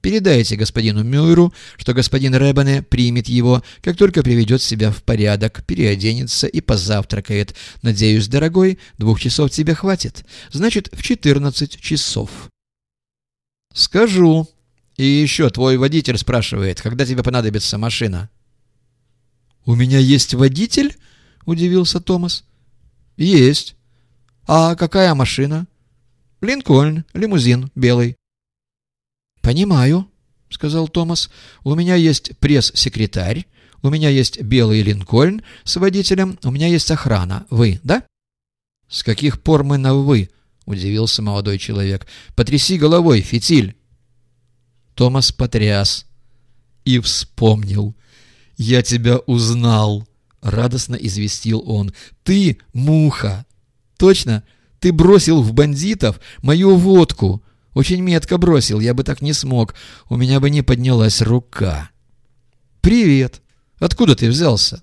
Передайте господину Мюйру, что господин Рэббоне примет его, как только приведет себя в порядок, переоденется и позавтракает. Надеюсь, дорогой, двух часов тебе хватит. Значит, в четырнадцать часов. Скажу. И еще твой водитель спрашивает, когда тебе понадобится машина. «У меня есть водитель?» — удивился Томас. «Есть. А какая машина?» «Линкольн, лимузин, белый». «Понимаю», — сказал Томас. «У меня есть пресс-секретарь, у меня есть белый линкольн с водителем, у меня есть охрана. Вы, да?» «С каких пор мы на «вы»?» — удивился молодой человек. «Потряси головой, фитиль!» Томас потряс и вспомнил. «Я тебя узнал!» — радостно известил он. «Ты муха! Точно, ты бросил в бандитов мою водку!» Очень метко бросил, я бы так не смог. У меня бы не поднялась рука. «Привет! Откуда ты взялся?»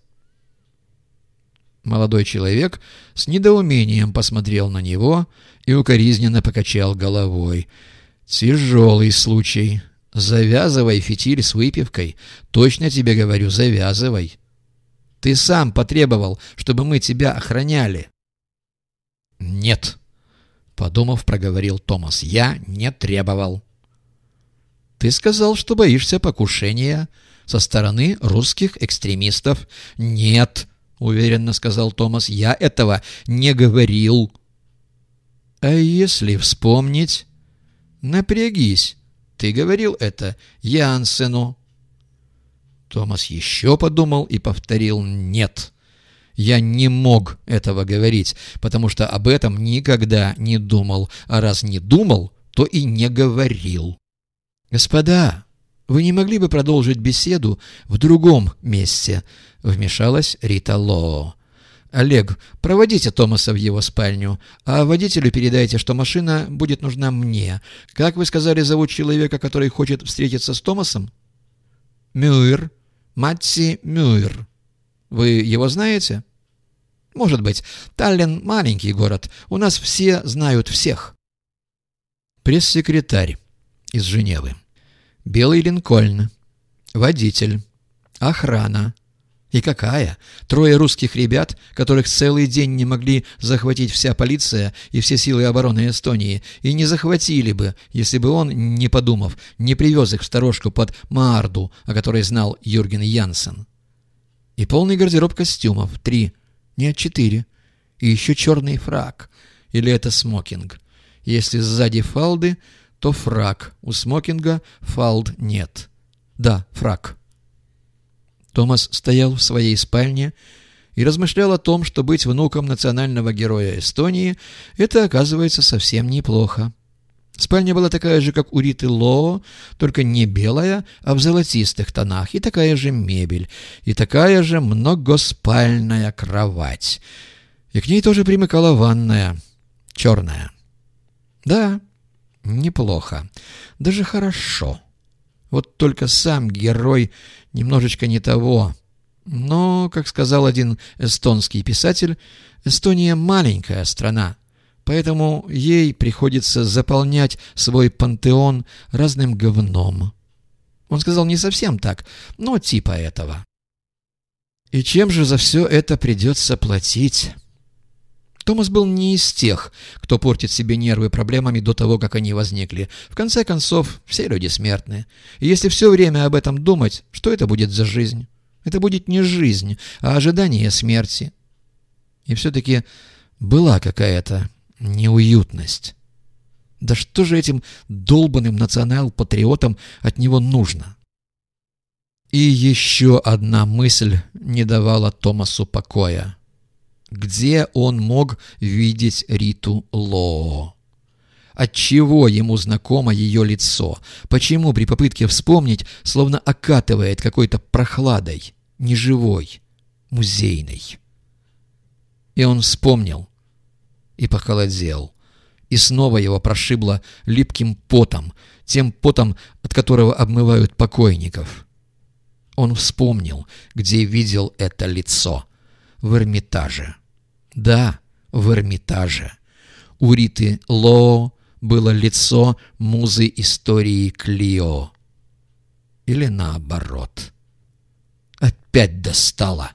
Молодой человек с недоумением посмотрел на него и укоризненно покачал головой. «Тяжелый случай. Завязывай фитиль с выпивкой. Точно тебе говорю, завязывай. Ты сам потребовал, чтобы мы тебя охраняли». «Нет», Подумав, проговорил Томас. «Я не требовал». «Ты сказал, что боишься покушения со стороны русских экстремистов». «Нет», — уверенно сказал Томас, — «я этого не говорил». «А если вспомнить?» «Напрягись. Ты говорил это Янсену». Томас еще подумал и повторил «нет». Я не мог этого говорить, потому что об этом никогда не думал, а раз не думал, то и не говорил. «Господа, вы не могли бы продолжить беседу в другом месте?» — вмешалась Рита Лоо. «Олег, проводите Томаса в его спальню, а водителю передайте, что машина будет нужна мне. Как вы сказали, зовут человека, который хочет встретиться с Томасом?» «Мюир. Матси Мюир». Вы его знаете? Может быть. Таллин — маленький город. У нас все знают всех. Пресс-секретарь из Женевы. Белый Линкольн. Водитель. Охрана. И какая? Трое русских ребят, которых целый день не могли захватить вся полиция и все силы обороны Эстонии, и не захватили бы, если бы он, не подумав, не привез их в сторожку под Маарду, о которой знал Юрген Янсен. И полный гардероб костюмов. Три. Нет, четыре. И еще черный фраг. Или это смокинг. Если сзади фалды, то фраг. У смокинга фалд нет. Да, фраг. Томас стоял в своей спальне и размышлял о том, что быть внуком национального героя Эстонии – это, оказывается, совсем неплохо. Спальня была такая же, как у Риты Лоо, только не белая, а в золотистых тонах, и такая же мебель, и такая же многоспальная кровать. И к ней тоже примыкала ванная, черная. Да, неплохо, даже хорошо. Вот только сам герой немножечко не того. Но, как сказал один эстонский писатель, Эстония маленькая страна, поэтому ей приходится заполнять свой пантеон разным говном. Он сказал не совсем так, но типа этого. И чем же за все это придется платить? Томас был не из тех, кто портит себе нервы проблемами до того, как они возникли. В конце концов, все люди смертны. И если все время об этом думать, что это будет за жизнь? Это будет не жизнь, а ожидание смерти. И все-таки была какая-то неуютность. Да что же этим долбанным национал-патриотам от него нужно? И еще одна мысль не давала Томасу покоя. Где он мог видеть Риту Лоо? Отчего ему знакомо ее лицо? Почему при попытке вспомнить словно окатывает какой-то прохладой, неживой, музейной? И он вспомнил — и похолодел. И снова его прошибло липким потом, тем потом, от которого обмывают покойников. Он вспомнил, где видел это лицо. В Эрмитаже. Да, в Эрмитаже. У Риты Лоо было лицо музы истории Клио. или наоборот. Опять достала.